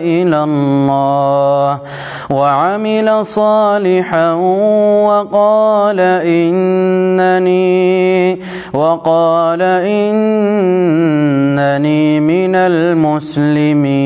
إلى الله وعمل صالحا وقال إنني وقال إنني من المسلمين.